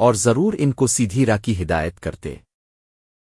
اور ضرور ان کو سیدھی راہ کی ہدایت کرتے۔